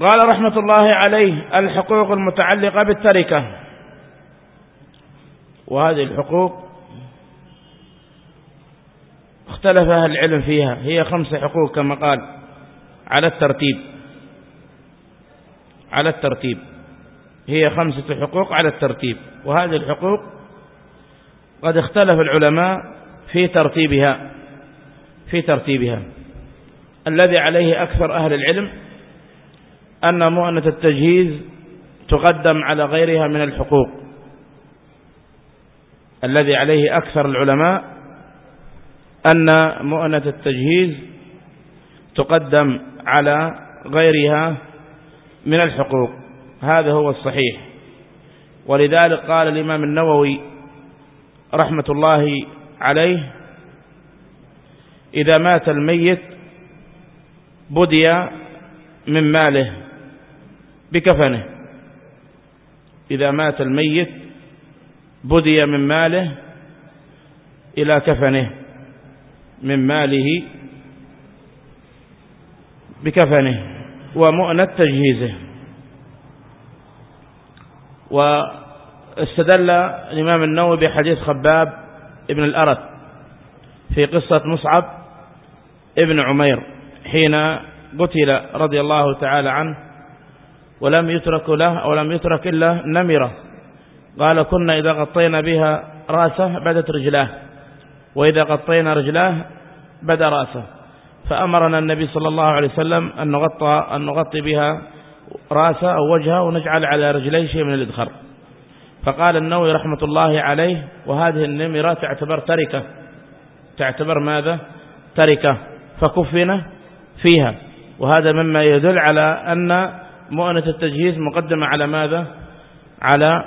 قال رحمة الله عليه الحقوق المتعلقة بالتركة. وهذه الحقوق اختلف أهل العلم فيها. هي خمس حقوق كما قال. على الترتيب. على الترتيب. هي خمسة حقوق على الترتيب. وهذه الحقوق قد اختلف العلماء في ترتيبها. في ترتيبها. الذي عليه أكثر أهل العلم أن مؤنة التجهيز تقدم على غيرها من الحقوق الذي عليه أكثر العلماء أن مؤنة التجهيز تقدم على غيرها من الحقوق. هذا هو الصحيح. ولذلك قال الإمام النووي رحمة الله عليه إذا مات الميت بدي من ماله. بكفنه. إذا مات الميت بدي من ماله إلى كفنه من ماله بكفنه ومؤنة تجهيزه. واستدل الإمام النووي بحديث خباب ابن الأرت في قصة مصعب ابن عمير حين قتل رضي الله تعالى عنه ولم يترك له أو لم يترك إلا نمرة. قال كنا إذا غطينا بها رأسه بدت رجلاه وإذا غطينا رجلاه بدا رأسه. فأمرنا النبي صلى الله عليه وسلم أن نغطى, أن نغطي بها رأسه أو وجهه ونجعل على رجليه شيء من الإدخر فقال النووي رحمة الله عليه وهذه النمرة تعتبر تركة. تعتبر ماذا؟ تركة. فكفنا فيها. وهذا مما يدل على أن مؤنة التجهيز مقدمة على ماذا؟ على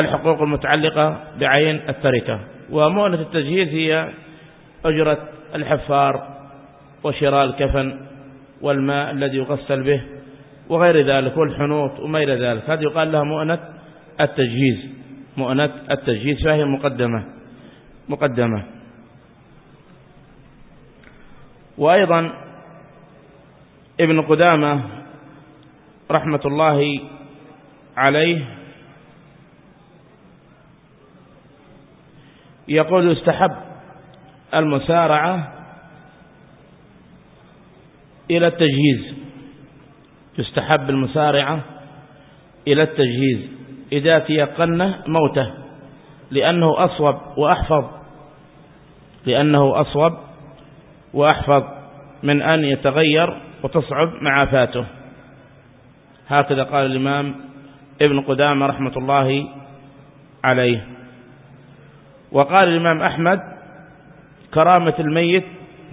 الحقوق المتعلقة بعين التركة. ومؤنة التجهيز هي أجرة الحفار وشراء الكفن والماء الذي يغسل به وغير ذلك والحنوط وما إلى ذلك. هذه يقال لها مؤنة التجهيز. مؤنة التجهيز فهي مقدمة. مقدمة. وأيضا ابن قدامة رحمة الله عليه. يقول يستحب المسارعة إلى التجهيز. يستحب المسارعة إلى التجهيز. إذا تيقن موته لأنه أصوب وأحفظ. لأنه أصوب وأحفظ من أن يتغير وتصعب معافاته. هكذا قال الإمام ابن قدامة رحمة الله عليه. وقال الإمام أحمد كرامة الميت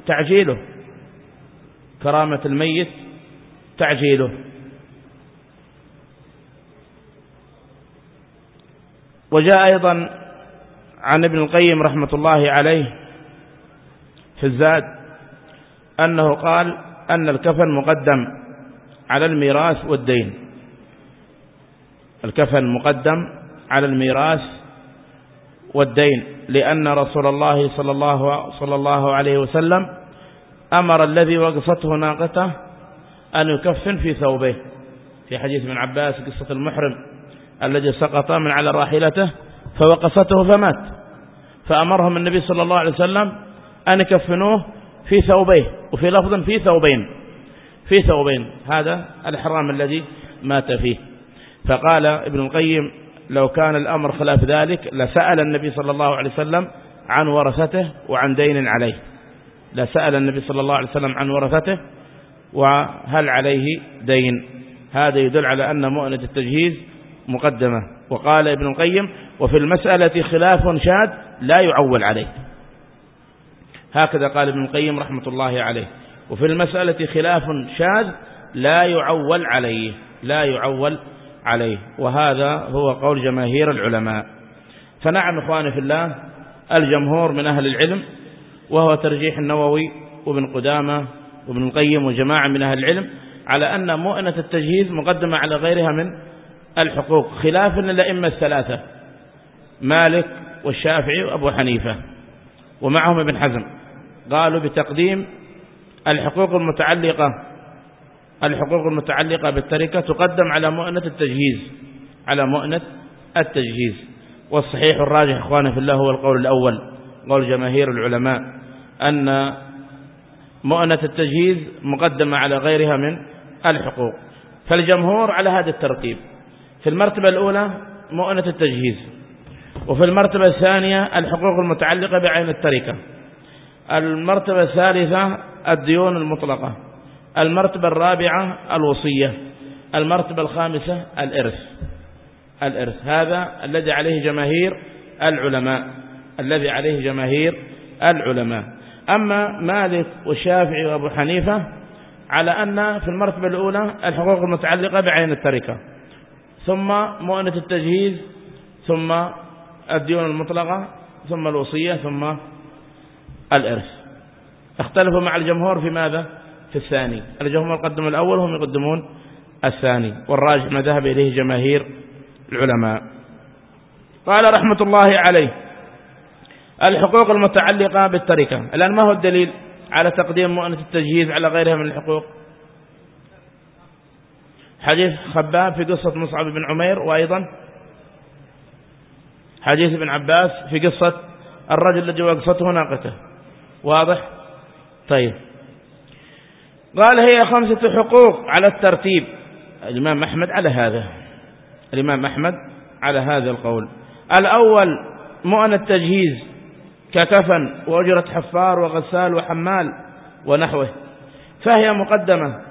تعجيله. كرامة الميت تعجيله. وجاء أيضا عن ابن القيم رحمة الله عليه في الزاد أنه قال أن الكفن مقدم. على الميراث والدين. الكفن مقدم على الميراث والدين لأن رسول الله صلى الله, صلى الله عليه وسلم أمر الذي وقصته ناقته أن يكفن في ثوبه. في حديث ابن عباس قصة المحرم الذي سقط من على راحلته فوقصته فمات. فأمرهم النبي صلى الله عليه وسلم أن يكفنوه في ثوبيه وفي لفظ في ثوبين. في ثوبين هذا الحرام الذي مات فيه. فقال ابن القيم لو كان الأمر خلاف ذلك لسأل النبي صلى الله عليه وسلم عن ورثته وعن دين عليه. لسأل النبي صلى الله عليه وسلم عن ورثته وهل عليه دين. هذا يدل على أن مؤنة التجهيز مقدمة. وقال ابن القيم وفي المسألة خلاف شاد لا يعول عليه. هكذا قال ابن القيم رحمة الله عليه. وفي المسألة خلاف شاذ لا يعول عليه لا يعول عليه. وهذا هو قول جماهير العلماء. فنعم إخواني في الله الجمهور من أهل العلم وهو ترجيح النووي وابن قدامة وابن القيم وجماعة من أهل العلم على أن مؤنة التجهيز مقدمة على غيرها من الحقوق. خلافا للأئمة الثلاثة مالك والشافعي وأبو حنيفة ومعهم ابن حزم قالوا بتقديم الحقوق المتعلقة الحقوق المتعلقة بالتركة تقدم على مؤنة التجهيز على مؤنة التجهيز. والصحيح الراجح إخوانا في الله هو القول الأول قول جماهير العلماء أن مؤنة التجهيز مقدمة على غيرها من الحقوق. فالجمهور على هذا الترتيب. في المرتبة الأولى مؤنة التجهيز. وفي المرتبة الثانية الحقوق المتعلقة بعين التركة. المرتبة الثالثة الديون المطلقة المرتبة الرابعة الوصية المرتبة الخامسة الإرث. الإرث هذا الذي عليه جماهير العلماء الذي عليه جماهير العلماء. أما مالك والشافعي وأبو حنيفة على أن في المرتبة الأولى الحقوق المتعلقة بعين التركة ثم مؤنة التجهيز ثم الديون المطلقة ثم الوصية ثم الإرث. اختلفوا مع الجمهور في ماذا؟ في الثاني. الجمهور قدموا الأول هم يقدمون الثاني. والراجح ما ذهب إليه جماهير العلماء. قال رحمة الله عليه الحقوق المتعلقة بالتركة. الآن ما هو الدليل على تقديم مؤنة التجهيز على غيرها من الحقوق؟ حديث خباب في قصة مصعب بن عمير وأيضا حديث ابن عباس في قصة الرجل الذي وقفته ناقته. واضح؟ طيب. قال هي خمسة حقوق على الترتيب. الإمام أحمد على هذا. الإمام أحمد على هذا القول. الأول مؤن التجهيز ككفن وأجرة حفار وغسال وحمال ونحوه فهي مقدمة.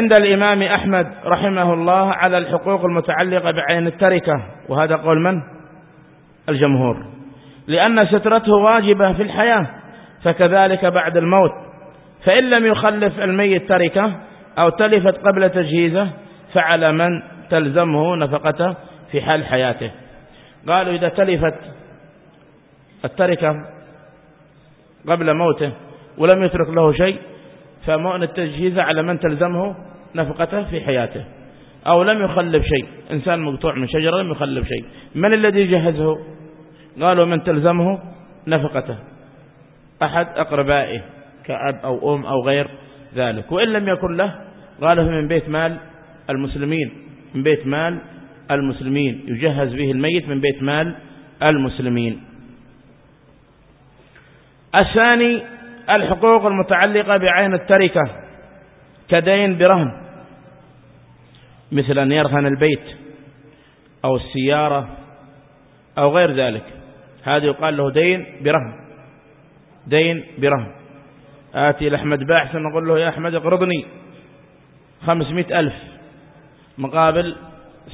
عند الإمام أحمد رحمه الله على الحقوق المتعلقة بعين التركة وهذا قول من؟ الجمهور. لأن سترته واجبة في الحياة. فكذلك بعد الموت. فإن لم يخلف الميت تركة أو تلفت قبل تجهيزه فعلى من تلزمه نفقته في حال حياته. قالوا إذا تلفت التركة قبل موته ولم يترك له شيء فمؤن التجهيز على من تلزمه نفقته في حياته. أو لم يخلف شيء إنسان مقطوع من شجرة لم يخلف شيء. من الذي يجهزه قالوا من تلزمه نفقته. أحد أقربائه كأب أو أم أو غير ذلك. وإن لم يكن له قالوا من بيت مال المسلمين من بيت مال المسلمين. يجهز به الميت من بيت مال المسلمين. الثاني الحقوق المتعلقة بعين التركة كدين برهن مثل أن يرهن البيت أو السيارة أو غير ذلك. هذا يقال له دين برهن. دين برهن. آتي لأحمد باحث نقول له يا أحمد اقرضني خمسمائة ألف مقابل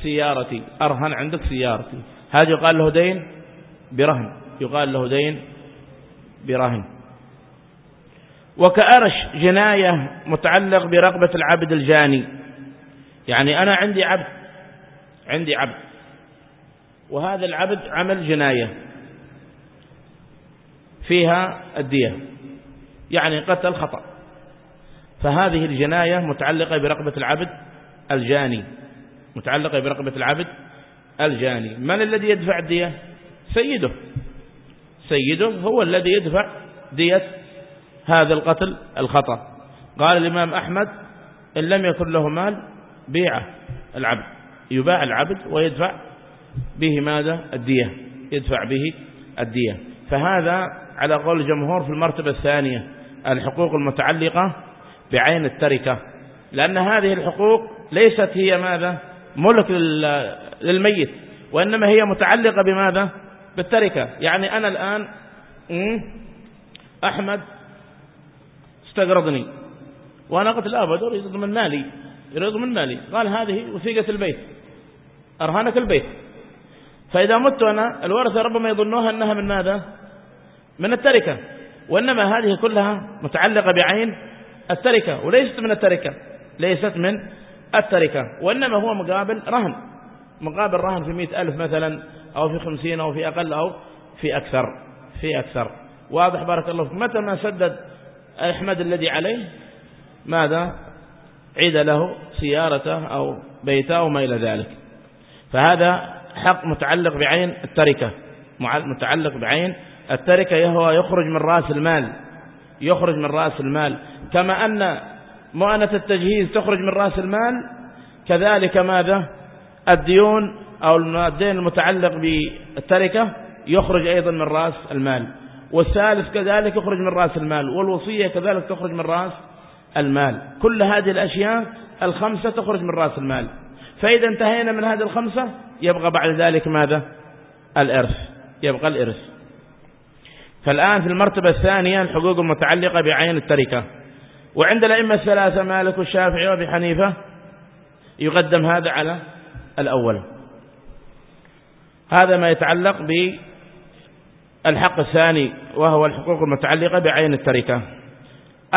سيارتي أرهن عندك سيارتي. هذا يقال له دين برهن يقال له دين برهن. وكأرش جناية متعلق برغبة العبد الجاني. يعني أنا عندي عبد عندي عبد. وهذا العبد عمل جناية. فيها الدية يعني قتل خطأ. فهذه الجناية متعلقة برقبة العبد الجاني متعلقة برقبة العبد الجاني. من الذي يدفع الدية؟ سيده. سيده هو الذي يدفع دية هذا القتل الخطأ. قال الإمام أحمد إن لم يكن له مال بيعه العبد يباع العبد ويدفع به ماذا؟ الدية يدفع به الدية. فهذا على قول الجمهور في المرتبة الثانية الحقوق المتعلقة بعين التركة. لأن هذه الحقوق ليست هي ماذا؟ ملك للميت وإنما هي متعلقة بماذا؟ بالتركة. يعني أنا الآن أحمد استقرضني وأنا قلت لا بدر يريد من مالي يريد من مالي. قال هذه وثيقة البيت أرهانك البيت. فإذا مت أنا الورثة ربما يظنوها أنها من ماذا؟ من التركة وإنما هذه كلها متعلقة بعين التركة وليست من التركة ليست من التركة وإنما هو مقابل رهن مقابل رهن في مئة ألف مثلا أو في خمسين أو في أقل أو في أكثر في أكثر. واضح بارك الله متى ما سدد أحمد الذي عليه ماذا؟ عيد له سيارته أو بيته أو ما إلى ذلك. فهذا حق متعلق بعين التركة متعلق بعين التركة هو يخرج من رأس المال يخرج من رأس المال. كما أن مؤنة التجهيز تخرج من رأس المال كذلك ماذا؟ الديون أو الدين المتعلق بالتركة يخرج أيضا من رأس المال. والثالث كذلك يخرج من رأس المال والوصية كذلك تخرج من رأس المال. كل هذه الأشياء الخمسة تخرج من رأس المال. فإذا انتهينا من هذه الخمسة يبقى بعد ذلك ماذا؟ الإرث. يبقى الإرث. فالآن في المرتبة الثانية الحقوق المتعلقة بعين التركة. وعند الأئمة الثلاثة مالك والشافعي وأبي حنيفة يقدم هذا على الأول. هذا ما يتعلق بالحق الثاني وهو الحقوق المتعلقة بعين التركة.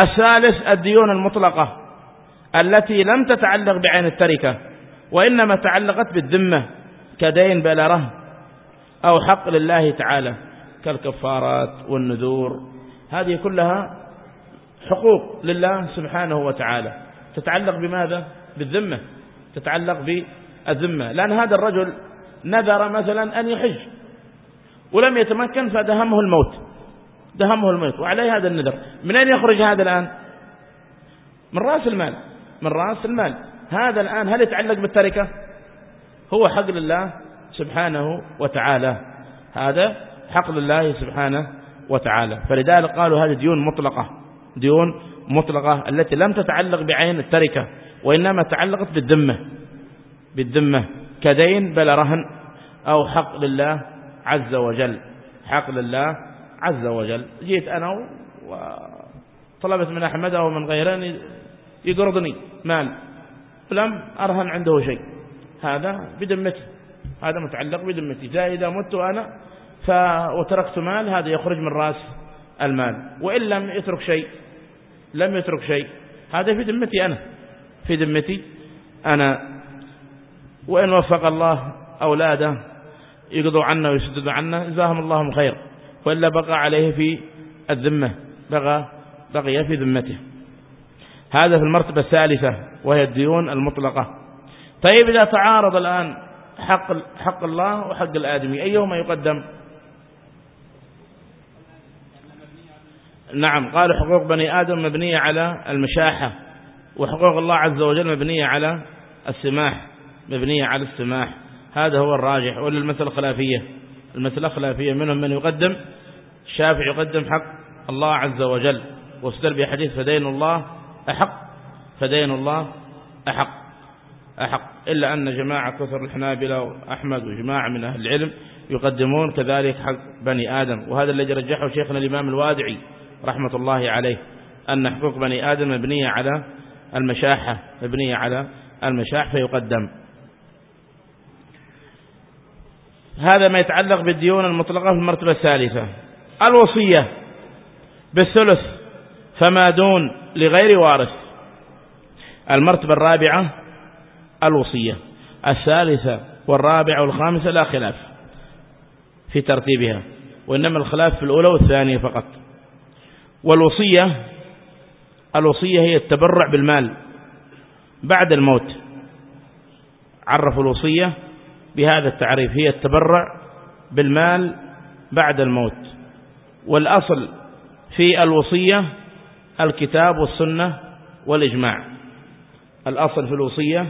الثالث الديون المطلقة التي لم تتعلق بعين التركة وإنما تعلقت بالذمة كدين بلا رهن أو حق لله تعالى. كالكفارات والنذور. هذه كلها حقوق لله سبحانه وتعالى. تتعلق بماذا؟ بالذمة. تتعلق بالذمة. لأن هذا الرجل نذر مثلا أن يحج. ولم يتمكن فدهمه الموت. دهمه الموت. وعليه هذا النذر. من أين يخرج هذا الآن؟ من رأس المال. من رأس المال. هذا الآن هل يتعلق بالتركة؟ هو حق لله سبحانه وتعالى. هذا حق لله سبحانه وتعالى. فلذلك قالوا هذه ديون مطلقة. ديون مطلقة التي لم تتعلق بعين التركة وإنما تعلقت بالذمة. بالذمة. كدين بل رهن أو حق لله عز وجل. حق لله عز وجل. جيت أنا وطلبت من أحمد أو من غيره يقرضني مال. لم أرهن عنده شيء. هذا بذمتي. هذا متعلق بذمتي. إذا مت أنا وتركت مال هذا يخرج من رأس المال. وإن لم يترك شيء لم يترك شيء. هذا في ذمتي أنا. في ذمتي أنا. وإن وفق الله أولاده يقضوا عنا ويسددوا عنا جزاهم الله خير. وإلا بقى عليه في الذمة. بقى بقي في ذمته. هذا في المرتبة الثالثة وهي الديون المطلقة. طيب إذا تعارض الآن حق حق الله وحق الآدمي أيهما يقدم؟ نعم قالوا حقوق بني آدم مبنية على المشاحة وحقوق الله عز وجل مبنية على السماح مبنية على السماح. هذا هو الراجح. ولا المسألة خلافية المسألة خلافية منهم من يقدم الشافعي يقدم حق الله عز وجل واستدل بحديث فدين الله أحق فدين الله أحق أحق. إلا أن جماعة كثر الحنابلة وأحمد وجماعة من أهل العلم يقدمون كذلك حق بني آدم. وهذا الذي رجحه شيخنا الإمام الوادعي رحمة الله عليه أن حقوق بني آدم مبنية على المشاحة مبنية على المشاح فيقدم. هذا ما يتعلق بالديون المطلقة في المرتبة الثالثة. الوصية بالثلث فما دون لغير وارث. المرتبة الرابعة الوصية. الثالثة والرابعة والخامسة لا خلاف في ترتيبها وإنما الخلاف في الأولى والثانية فقط. والوصية الوصية هي التبرع بالمال بعد الموت. عرف الوصية بهذا التعريف هي التبرع بالمال بعد الموت. والأصل في الوصية الكتاب والسنة والإجماع. الأصل في الوصية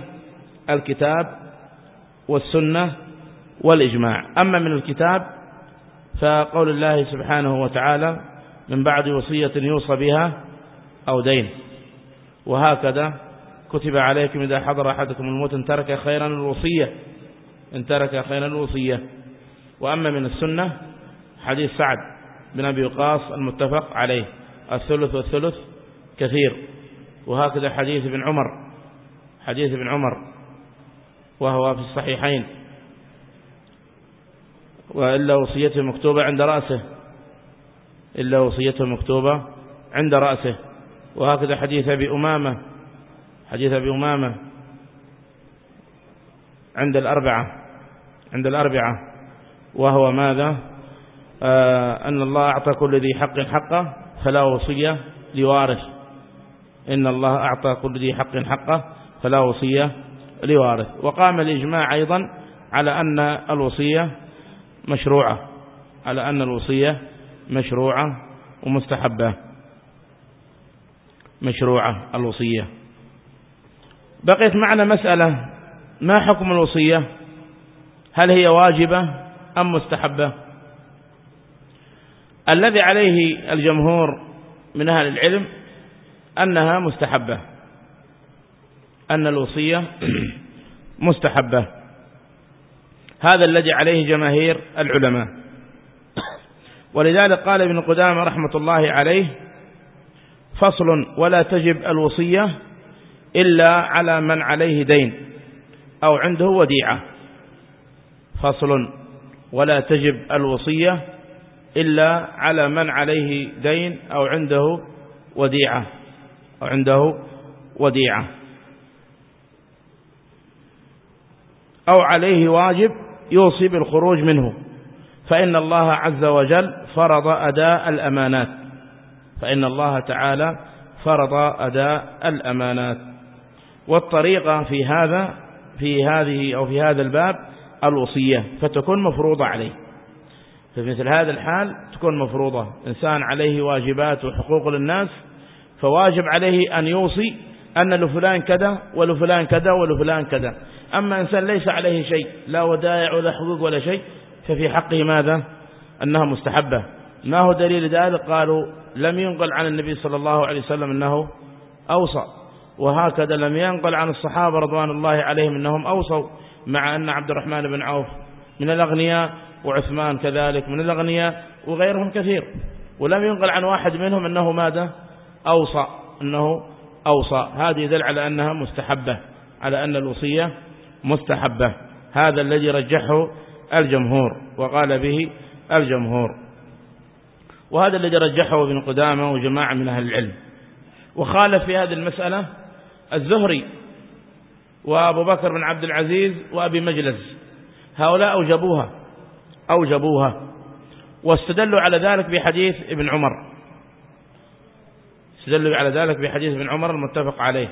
الكتاب والسنة والإجماع. أما من الكتاب فقول الله سبحانه وتعالى من بعد وصية يوصى بها أو دين. وهكذا كتب عليكم إذا حضر أحدكم الموت إن ترك خيرا الوصية. إن ترك خيرا الوصية. وأما من السنة حديث سعد بن أبي وقاص المتفق عليه. الثلث والثلث كثير. وهكذا حديث ابن عمر. حديث ابن عمر. وهو في الصحيحين. وإلا وصيته مكتوبة عند رأسه. إلا وصيته مكتوبة عند رأسه. وهكذا حديث أبي أمامة حديث أبي أمامة عند الأربعة عند الأربعة. وهو ماذا؟ آه أن الله أعطى كل ذي حق حقه فلا وصية لوارث. إن الله أعطى كل ذي حق حقه فلا وصية لوارث. وقام الإجماع أيضا على أن الوصية مشروعة على أن الوصية مشروعة ومستحبة. مشروعة الوصية. بقيت معنا مسألة ما حكم الوصية؟ هل هي واجبة أم مستحبة؟ الذي عليه الجمهور من أهل العلم أنها مستحبة. أن الوصية مستحبة. هذا الذي عليه جماهير العلماء. ولذلك قال ابن قدامة رحمة الله عليه فصل ولا تجب الوصية إلا على من عليه دين أو عنده وديعة. فصل ولا تجب الوصية إلا على من عليه دين أو عنده وديعة أو عنده وديعة. أو عليه واجب يوصي بالخروج منه. فإن الله عز وجل فرض أداء الأمانات. فإن الله تعالى فرض أداء الأمانات. والطريقة في هذا في هذه أو في هذا الباب الوصية فتكون مفروضة عليه. في مثل هذا الحال تكون مفروضة. إنسان عليه واجبات وحقوق للناس فواجب عليه أن يوصي أن لفلان كذا ولفلان كذا ولفلان كذا. أما إنسان ليس عليه شيء لا ودائع ولا حقوق ولا شيء ففي حقه ماذا؟ أنها مستحبة. ما هو دليل ذلك؟ قالوا لم ينقل عن النبي صلى الله عليه وسلم أنه أوصى. وهكذا لم ينقل عن الصحابة رضوان الله عليهم أنهم أوصوا مع أن عبد الرحمن بن عوف من الأغنياء وعثمان كذلك من الأغنياء وغيرهم كثير. ولم ينقل عن واحد منهم أنه ماذا؟ أوصى أنه أوصى. هذه يدل على أنها مستحبة على أن الوصية مستحبة. هذا الذي رجحه الجمهور وقال به الجمهور. وهذا الذي رجحه ابن قدامة وجماعة من أهل العلم. وخالف في هذه المسألة الزهري وأبو بكر بن عبد العزيز وأبي مجلس. هؤلاء أوجبوها أوجبوها واستدلوا على ذلك بحديث ابن عمر. استدلوا على ذلك بحديث ابن عمر المتفق عليه.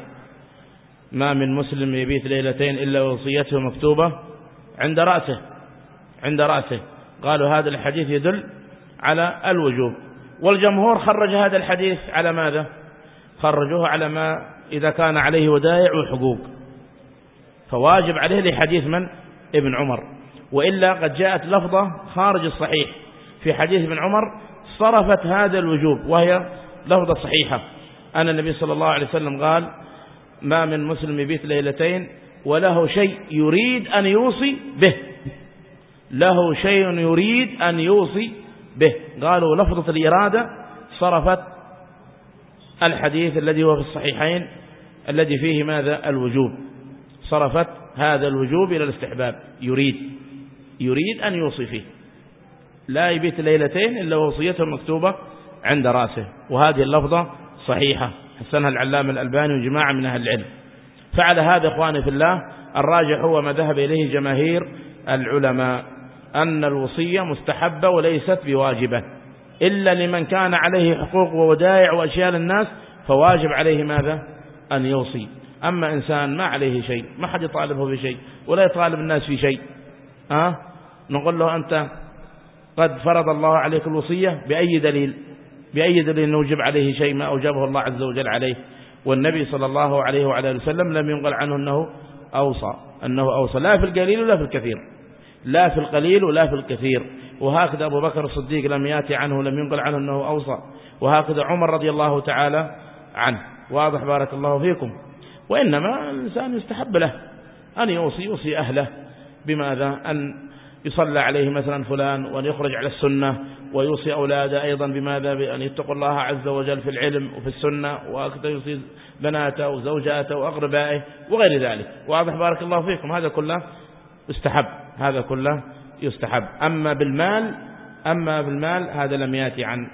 ما من مسلم يبيت ليلتين إلا وصيته مكتوبة عند رأسه. عند رأسه. قالوا هذا الحديث يدل على الوجوب. والجمهور خرج هذا الحديث على ماذا؟ خرجوه على ما إذا كان عليه ودائع وحقوق. فواجب عليه لحديث من؟ ابن عمر. وإلا قد جاءت لفظة خارج الصحيح. في حديث ابن عمر صرفت هذا الوجوب وهي لفظة صحيحة. أن النبي صلى الله عليه وسلم قال ما من مسلم يبيت ليلتين وله شيء يريد أن يوصي به. له شيء يريد أن يوصي به. قالوا لفظة الإرادة صرفت الحديث الذي هو في الصحيحين الذي فيه ماذا؟ الوجوب. صرفت هذا الوجوب إلى الاستحباب. يريد. يريد أن يوصي فيه. لا يبيت ليلتين إلا وصيته مكتوبة عند رأسه. وهذه اللفظة صحيحة. حسنها العلام الألباني وجماعة من أهل العلم. فعلى هذا إخواني في الله الراجح هو ما ذهب إليه جماهير العلماء. أن الوصية مستحبة وليست بواجبة. إلا لمن كان عليه حقوق وودائع وأشياء للناس فواجب عليه ماذا؟ أن يوصي. أما إنسان ما عليه شيء ما حد يطالبه بشيء ولا يطالب الناس في شيء. أه؟ نقول له أنت قد فرض الله عليك الوصية بأي دليل؟ بأي دليل نوجب عليه شيء ما أوجبه الله عز وجل عليه؟ والنبي صلى الله عليه وعلى وسلم لم ينقل عنه أنه أوصى أنه أوصى. لا في القليل ولا في الكثير. لا في القليل ولا في الكثير. وهكذا أبو بكر الصديق لم يأتي عنه لم ينقل عنه أنه أوصى. وهكذا عمر رضي الله تعالى عنه. واضح بارك الله فيكم. وإنما الإنسان يستحب له أن يوصي يوصي أهله بماذا؟ أن يصلى عليه مثلا فلان وأن يخرج على السنة ويوصي أولاده أيضا بماذا؟ بأن يتقوا الله عز وجل في العلم وفي السنة وأكثر يوصي بناته وزوجاته وأقربائه وغير ذلك. واضح بارك الله فيكم. هذا كله يستحب. هذا كله يستحب. أما بالمال أما بالمال هذا لم يأتي عن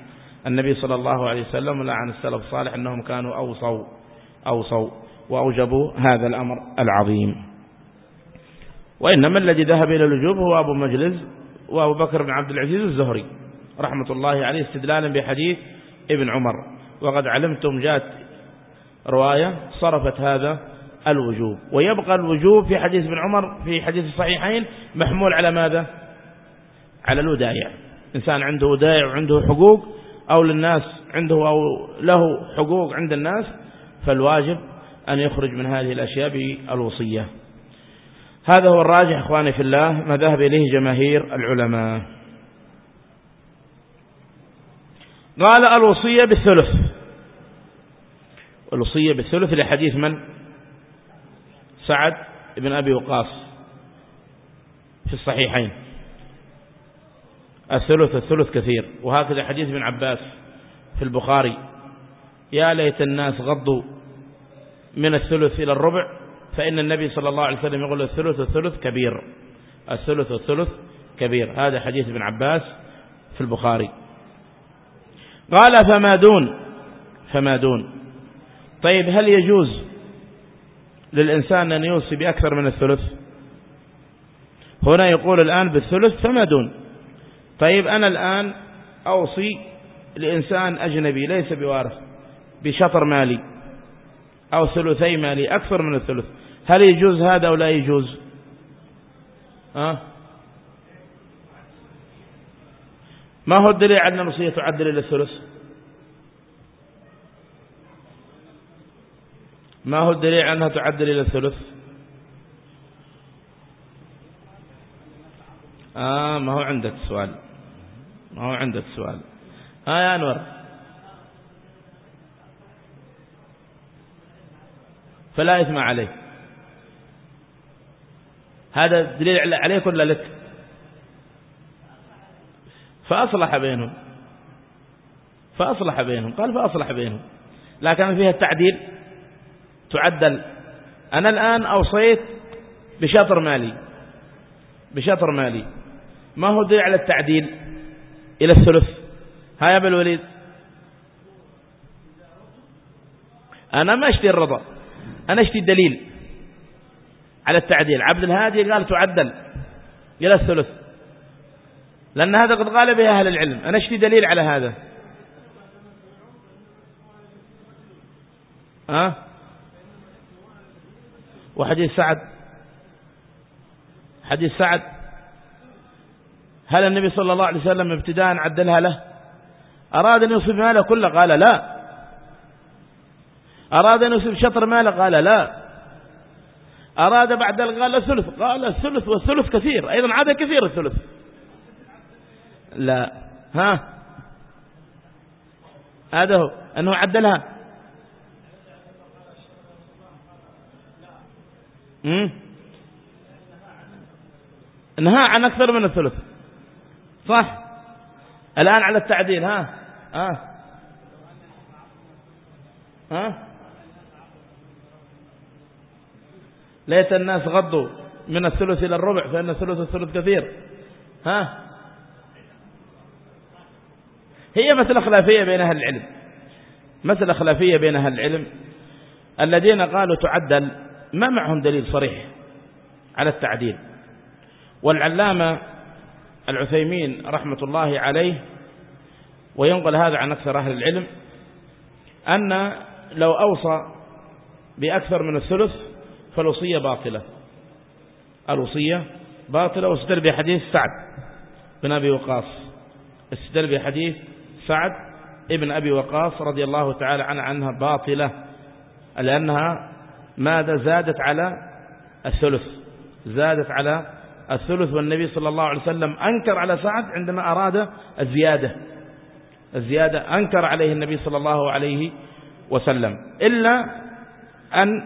النبي صلى الله عليه وسلم ولا عن السلف الصالح أنهم كانوا أوصوا أوصوا وأوجبوا هذا الأمر العظيم. وإنما الذي ذهب إلى الوجوب هو أبو مجلس وأبو بكر بن عبد العزيز الزهري رحمة الله عليه استدلالا بحديث ابن عمر. وقد علمتم جاءت رواية صرفت هذا الوجوب. ويبقى الوجوب في حديث ابن عمر في حديث الصحيحين محمول على ماذا؟ على الودايع إنسان عنده ودايع وعنده حقوق أو للناس عنده أو له حقوق عند الناس فالواجب أن يخرج من هذه الأشياء بالوصية. هذا هو الراجح إخواني في الله ما ذهب إليه جماهير العلماء. قال الوصية بالثلث. الوصية بالثلث لحديث من؟ سعد بن أبي وقاص في الصحيحين. الثلث الثلث كثير. وهكذا حديث ابن عباس في البخاري. يا ليت الناس غضوا من الثلث إلى الربع فإن النبي صلى الله عليه وسلم يقول الثلث الثلث كبير. الثلث الثلث كبير. هذا حديث ابن عباس في البخاري. قال فما دون فما دون. طيب هل يجوز للإنسان أن يوصي بأكثر من الثلث. هنا يقول الآن بالثلث فما دون. طيب أنا الآن أوصي لإنسان أجنبي ليس بوارث بشطر مالي أو ثلثي مالي أكثر من الثلث. هل يجوز هذا أو لا يجوز؟ أه؟ ما هو الدليل أن الوصية تعدل إلى الثلث؟ ما هو الدليل أنها تعدل إلى الثلث؟ آه ما هو عندك سؤال. ما هو عندك سؤال. ها آه يا أنور. فلا إثم عليه هذا دليل عليك ولا لك؟ فأصلح بينهم. فأصلح بينهم. قال فأصلح بينهم. لكن فيها التعديل. تعدل. أنا الآن أوصيت بشطر مالي. بشطر مالي. ما هو دليل على التعديل؟ إلى الثلث. ها يا أبا الوليد. أنا ما أشتي الرضا. أنا أشتي الدليل على التعديل. عبد الهادي قال تعدل إلى الثلث. لأن هذا قد قال به أهل العلم. أنا أشتي دليل على هذا. ها؟ أه؟ وحديث سعد. حديث سعد. هل النبي صلى الله عليه وسلم ابتداء عدلها له؟ أراد أن يصيب ماله كله؟ قال لا. أراد أن يصيب شطر ماله؟ قال لا. أراد بعد قال الثلث. قال الثلث والثلث كثير. أيضا عاد كثير الثلث. لا. ها؟ هذا هو. أنه عدلها. نهى عن أكثر من الثلث. صح. الآن على التعديل ها. ها. ها. ليت الناس غضوا من الثلث إلى الربع فإن الثلث الثلث كثير. ها. هي مسألة خلافية بين أهل العلم. مسألة خلافية بين أهل العلم. الذين قالوا تعدل ما معهم دليل صريح على التعديل. والعلامة العثيمين رحمة الله عليه وينقل هذا عن أكثر أهل العلم أن لو أوصى بأكثر من الثلث فالوصية باطلة. الوصية باطلة. واستدل بحديث سعد بن أبي وقاص. استدل بحديث سعد ابن أبي وقاص رضي الله تعالى عنه عنها باطلة لأنها ماذا زادت على الثلث؟ زادت على الثلث والنبي صلى الله عليه وسلم أنكر على سعد عندما أراد الزيادة. الزيادة أنكر عليه النبي صلى الله عليه وسلم. إلا أن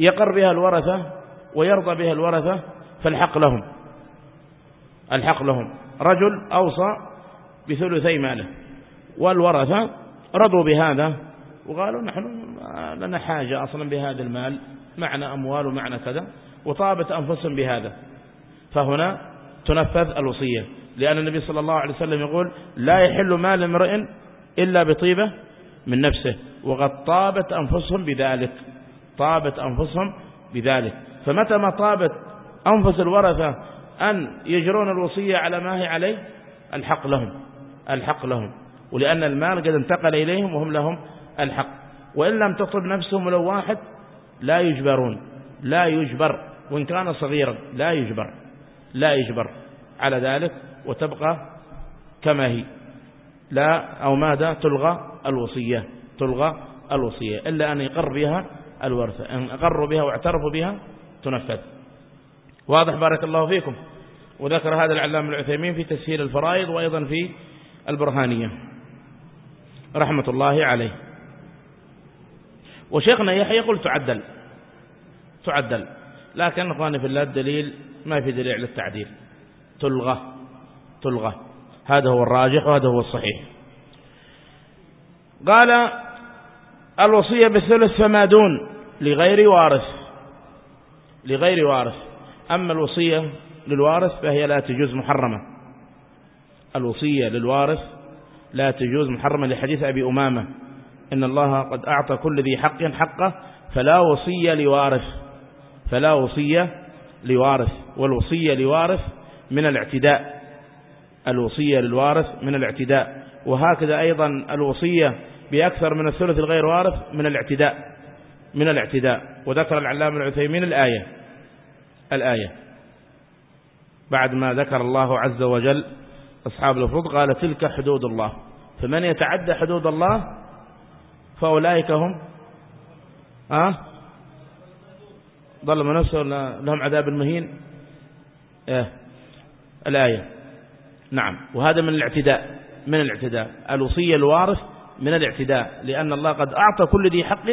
يقر بها الورثة ويرضى بها الورثة فالحق لهم. الحق لهم. رجل أوصى بثلثي ماله والورثة رضوا بهذا. وقالوا نحن لنا حاجة أصلا بهذا المال معنا أموال ومعنا كذا وطابت أنفسهم بهذا. فهنا تنفذ الوصية. لأن النبي صلى الله عليه وسلم يقول لا يحل مال امرئ إلا بطيبة من نفسه. وقد طابت أنفسهم بذلك. طابت أنفسهم بذلك. فمتى ما طابت أنفس الورثة أن يجرون الوصية على ما هي عليه؟ الحق لهم. الحق لهم. ولأن المال قد انتقل إليهم وهم لهم الحق. وإن لم تطلب نفسهم ولو واحد لا يجبرون لا يجبر. وإن كان صغيرا لا يجبر لا يجبر. على ذلك وتبقى كما هي. لا أو ماذا؟ تلغى الوصية تلغى الوصية. إلا أن يقر بها الورثة إن أقروا بها واعترفوا بها تنفذ. واضح؟ بارك الله فيكم. وذكر هذا العلام العثيمين في تسهيل الفرائض وأيضا في البرهانية. رحمة الله عليه. وشيخنا يحيى يقول تعدل. تعدل. لكن أخواني في الله الدليل ما في دليل على التعديل. تلغى. تلغى. هذا هو الراجح وهذا هو الصحيح. قال الوصية بالثلث فما دون لغير وارث. لغير وارث. أما الوصية للوارث فهي لا تجوز محرمة. الوصية للوارث لا تجوز محرمة لحديث أبي أمامة. إن الله قد أعطى كل ذي حق حقه فلا وصية لوارث فلا وصية لوارث والوصية لوارث من الاعتداء. الوصية للوارث من الاعتداء. وهكذا أيضا الوصية بأكثر من الثلث الغير وارث من الاعتداء من الاعتداء. وذكر العلام العثيمين الآية الآية. بعد ما ذكر الله عز وجل أصحاب الفروض قال تلك حدود الله. فمن يتعدى حدود الله فأولئك هم أه ظلم نفسه لهم عذاب المهين إيه. الآية. نعم. وهذا من الاعتداء من الاعتداء. الوصية الوارث من الاعتداء لأن الله قد أعطى كل ذي حق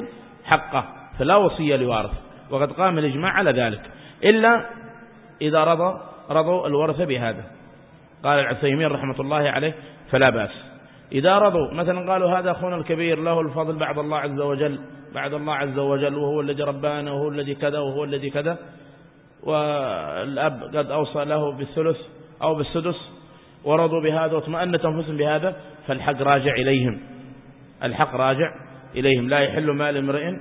حقه فلا وصية لوارث. وقد قام الإجماع على ذلك. إلا إذا رضى رضوا الورثة بهذا. قال العثيمين رحمة الله عليه فلا بأس. إذا رضوا مثلا قالوا هذا أخونا الكبير له الفضل بعد الله عز وجل بعد الله عز وجل وهو الذي ربانا وهو الذي كذا وهو الذي كذا والأب قد أوصى له بالثلث أو بالسدس ورضوا بهذا واطمأنت أنفسهم بهذا فالحق راجع إليهم. الحق راجع إليهم. لا يحل مال امرئ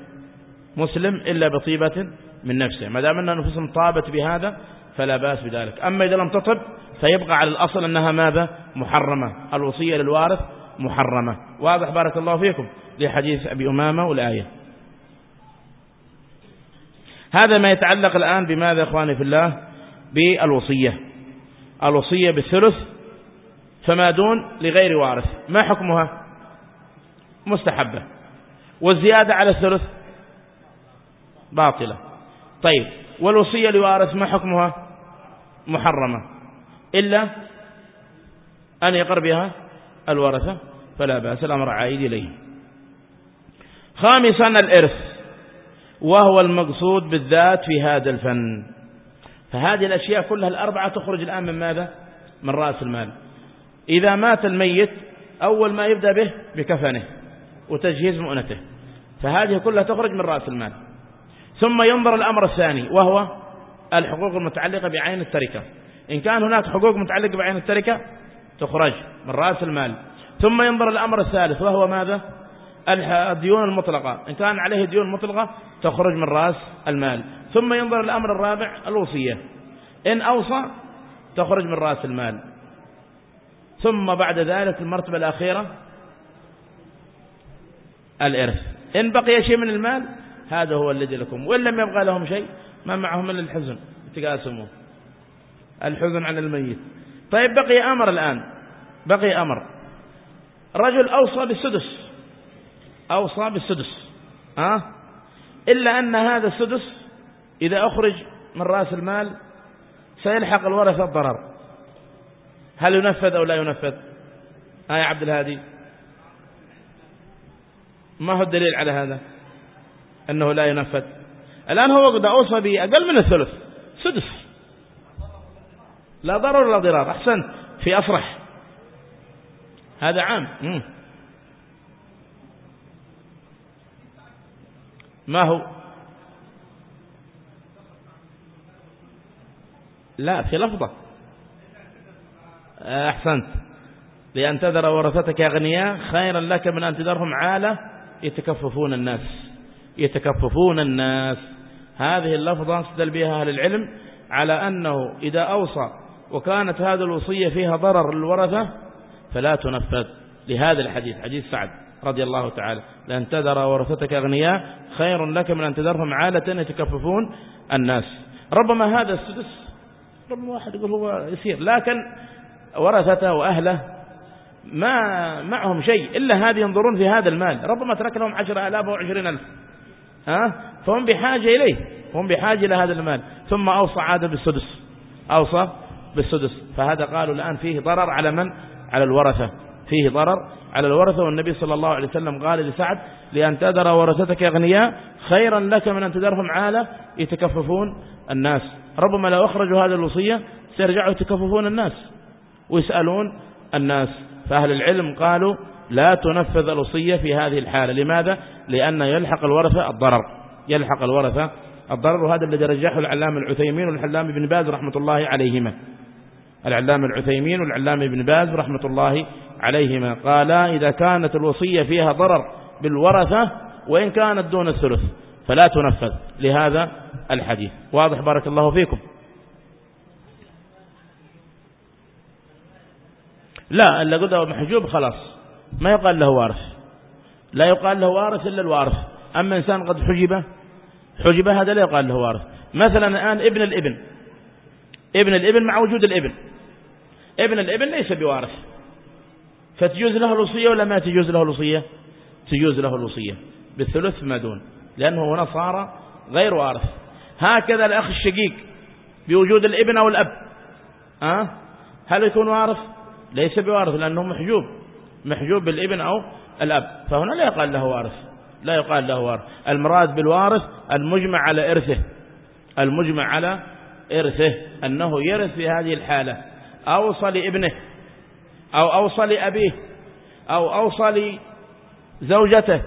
مسلم إلا بطيبة من نفسه. ما دام أن أنفسهم طابت بهذا فلا بأس بذلك. أما إذا لم تطب فيبقى على الأصل أنها ماذا؟ محرمة. الوصية للوارث محرمة. واضح بارك الله فيكم لحديث أبي أمامة والآية. هذا ما يتعلق الآن بماذا إخواني في الله؟ بالوصية. الوصية بالثلث فما دون لغير وارث. ما حكمها؟ مستحبة. والزيادة على الثلث؟ باطلة. طيب والوصية لوارث ما حكمها؟ محرمة. إلا أن يقر بها الورثة فلا بأس الأمر عائد إليه. خامسا الإرث وهو المقصود بالذات في هذا الفن. فهذه الأشياء كلها الأربعة تخرج الآن من ماذا؟ من رأس المال. إذا مات الميت أول ما يبدأ به بكفنه وتجهيز مؤنته. فهذه كلها تخرج من رأس المال. ثم ينظر الأمر الثاني وهو الحقوق المتعلقة بعين التركة. إن كان هناك حقوق متعلقة بعين التركة تخرج من رأس المال. ثم ينظر الأمر الثالث وهو ماذا؟ الديون المطلقة. إن كان عليه ديون مطلقة تخرج من رأس المال. ثم ينظر الأمر الرابع الوصية. إن أوصى تخرج من رأس المال. ثم بعد ذلك المرتبة الأخيرة الإرث. إن بقي شيء من المال هذا هو الذي لكم. وإن لم يبقى لهم شيء ما معهم إلا الحزن تقاسموا الحزن عن الميت. طيب بقي أمر الآن. بقي أمر. رجل أوصى بالسدس. أوصى بالسدس. أه؟ إلا أن هذا السدس إذا أخرج من رأس المال سيلحق الورثة الضرر. هل ينفذ أو لا ينفذ؟ آه يا عبد الهادي. ما هو الدليل على هذا؟ أنه لا ينفذ. الآن هو قد أوصى بأقل من الثلث. سدس. لا ضرر ولا ضرار. أحسن في أفرح. هذا عام. ما هو؟ لا في لفظة. أحسنت. لأن تذر ورثتك أغنياء خيرا لك من أن تذرهم عالة يتكففون الناس. يتكففون الناس. هذه اللفظة استدل بها أهل العلم على أنه إذا أوصى وكانت هذه الوصية فيها ضرر للورثة فلا تنفذ. لهذا الحديث حديث سعد رضي الله تعالى. لأن تذر ورثتك أغنياء خير لك من أن تذرهم عالة يتكففون الناس. ربما هذا السدس ربما واحد يقول هو يسير لكن ورثته وأهله ما معهم شيء إلا هذه ينظرون في هذا المال. ربما ترك لهم عشر آلاف أو ألف. ها؟ فهم بحاجة إليه هم بحاجة إلى هذا المال. ثم أوصى عاد بالسدس. أوصى بالسدس. فهذا قالوا الآن فيه ضرر على من؟ على الورثة. فيه ضرر على الورثة والنبي صلى الله عليه وسلم قال لسعد لأن تدر ورثتك أغنياء خيرا لك من أن تدرهم عالة يتكففون الناس. ربما لو أخرجوا هذه الوصية سيرجعوا يتكففون الناس ويسألون الناس. فأهل العلم قالوا لا تنفذ الوصية في هذه الحالة. لماذا؟ لأن يلحق الورثة الضرر. يلحق الورثة الضرر وهذا الذي رجحه العلام العثيمين والعلام ابن باز رحمة الله عليهما. العلام العثيمين والعلام ابن باز رحمة الله عليهما. قال إذا كانت الوصية فيها ضرر بالورثة وإن كانت دون الثلث فلا تنفذ. لهذا الحديث. واضح بارك الله فيكم. لا اللي قد محجوب خلاص. ما يقال له وارث. لا يقال له وارث إلا الوارث. أما إنسان قد حجب حجب هذا لا يقال له وارث. مثلا الآن ابن الإبن. ابن الابن مع وجود الابن. ابن الابن ليس بوارث. فتجوز له الوصية ولا ما تجوز له الوصية؟ تجوز له الوصية. بالثلث ما دون. لأنه هنا صار غير وارث. هكذا الأخ الشقيق بوجود الابن أو الأب. أه؟ هل يكون وارث؟ ليس بوارث لأنه محجوب. محجوب بالابن أو الأب. فهنا لا يقال له وارث. لا يقال له وارث. المراد بالوارث المجمع على إرثه. المجمع على إرثه أنه يرث في هذه الحالة. أوصى لابنه أو أوصى لأبيه أو أوصى لزوجته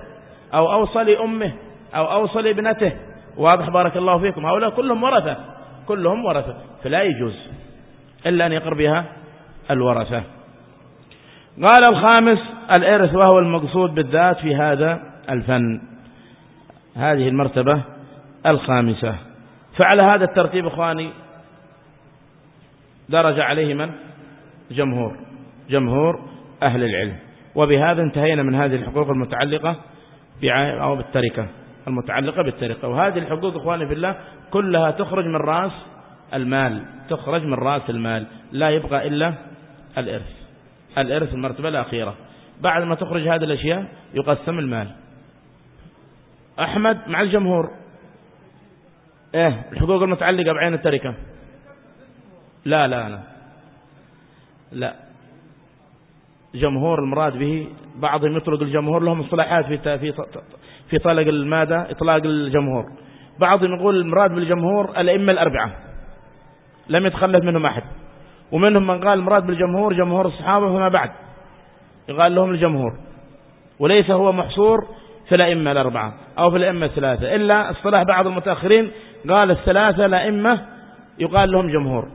أو أوصى لأمه أو أوصى لابنته. واضح بارك الله فيكم. هؤلاء كلهم ورثة كلهم ورثة. فلا يجوز إلا أن يقر بها الورثة. قال الخامس الإرث وهو المقصود بالذات في هذا الفن. هذه المرتبة الخامسة. فعلى هذا الترتيب إخواني درج عليه من؟ جمهور جمهور أهل العلم. وبهذا انتهينا من هذه الحقوق المتعلقة أو بالتركة المتعلقة بالتركة. وهذه الحقوق إخواني في الله كلها تخرج من رأس المال تخرج من رأس المال. لا يبقى إلا الإرث الإرث المرتبة الأخيرة. بعد ما تخرج هذه الأشياء يقسم المال. أحمد مع الجمهور. إيه الحقوق المتعلقة بعين التركة. لا لا لا. لا. جمهور المراد به بعضهم يطلق الجمهور لهم اصطلاحات في في في طلق المادة إطلاق الجمهور. بعضهم يقول المراد بالجمهور الأئمة الأربعة. لم يتخلف منهم أحد. ومنهم من قال المراد بالجمهور جمهور الصحابة فما بعد. يقال لهم الجمهور. وليس هو محصور في الأئمة الأربعة أو في الأئمة الثلاثة. إلا اصطلاح بعض المتأخرين قال الثلاثة الأئمة يقال لهم جمهور.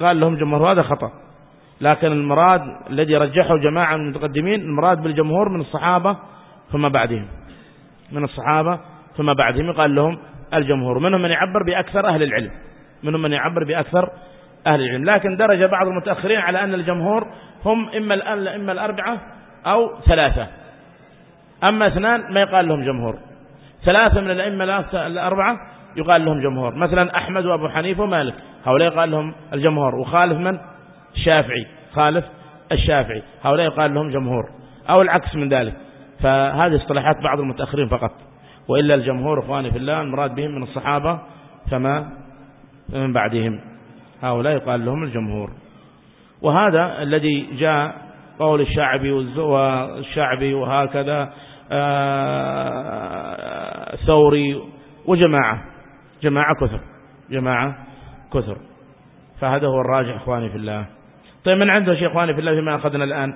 قال لهم جمهور هذا خطأ. لكن المراد الذي رجحه جماعة من المتقدمين المراد بالجمهور من الصحابة ثم بعدهم. من الصحابة ثم بعدهم. يقال لهم الجمهور. منهم من يعبر بأكثر أهل العلم. منهم من يعبر بأكثر أهل العلم. لكن درج بعض المتأخرين على أن الجمهور هم إما الآن إما الأربعة أو ثلاثة. أما اثنان ما يقال لهم جمهور. ثلاثة من الأئمة الأربعة يقال لهم جمهور. مثلا أحمد وأبو حنيفة ومالك. هؤلاء يقال لهم الجمهور. وخالف من؟ الشافعي. خالف الشافعي. هؤلاء يقال لهم جمهور. أو العكس من ذلك. فهذه اصطلاحات بعض المتأخرين فقط. وإلا الجمهور إخواني في الله المراد بهم من الصحابة فما من بعدهم. هؤلاء يقال لهم الجمهور. وهذا الذي جاء قول الشعبي والشعبي وهكذا آه، ثوري وجماعة جماعة كثر جماعة كثر. فهذا هو الراجح إخواني في الله. طيب من عنده شيء إخواني في الله فيما أخذنا الآن؟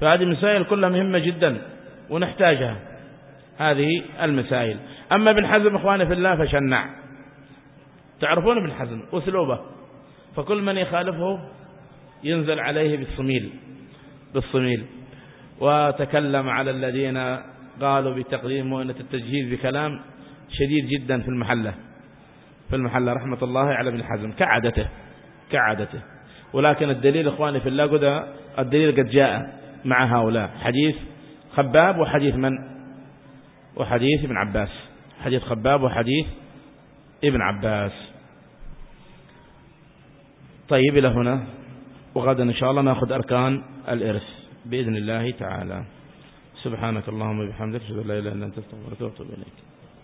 فهذه المسائل كلها مهمة جدا ونحتاجها. هذه المسائل. أما ابن حزم إخواني في الله فشنع. تعرفون ابن حزم؟ أسلوبه. فكل من يخالفه ينزل عليه بالصميل. بالصميل. وتكلم على الذين قالوا بتقديم مؤنة التجهيز بكلام شديد جدا في المحلة. في المحلة رحمة الله على ابن حزم كعادته كعادته. ولكن الدليل إخواني في الله قد الدليل قد جاء مع هؤلاء. حديث خباب وحديث من؟ وحديث ابن عباس. حديث خباب وحديث ابن عباس. طيب إلى هنا. وغدا إن شاء الله نأخذ أركان الإرث بإذن الله تعالى. سبحانك اللهم وبحمدك أشهد أن لا إله إلا أنت أستغفرك وأتوب إليك.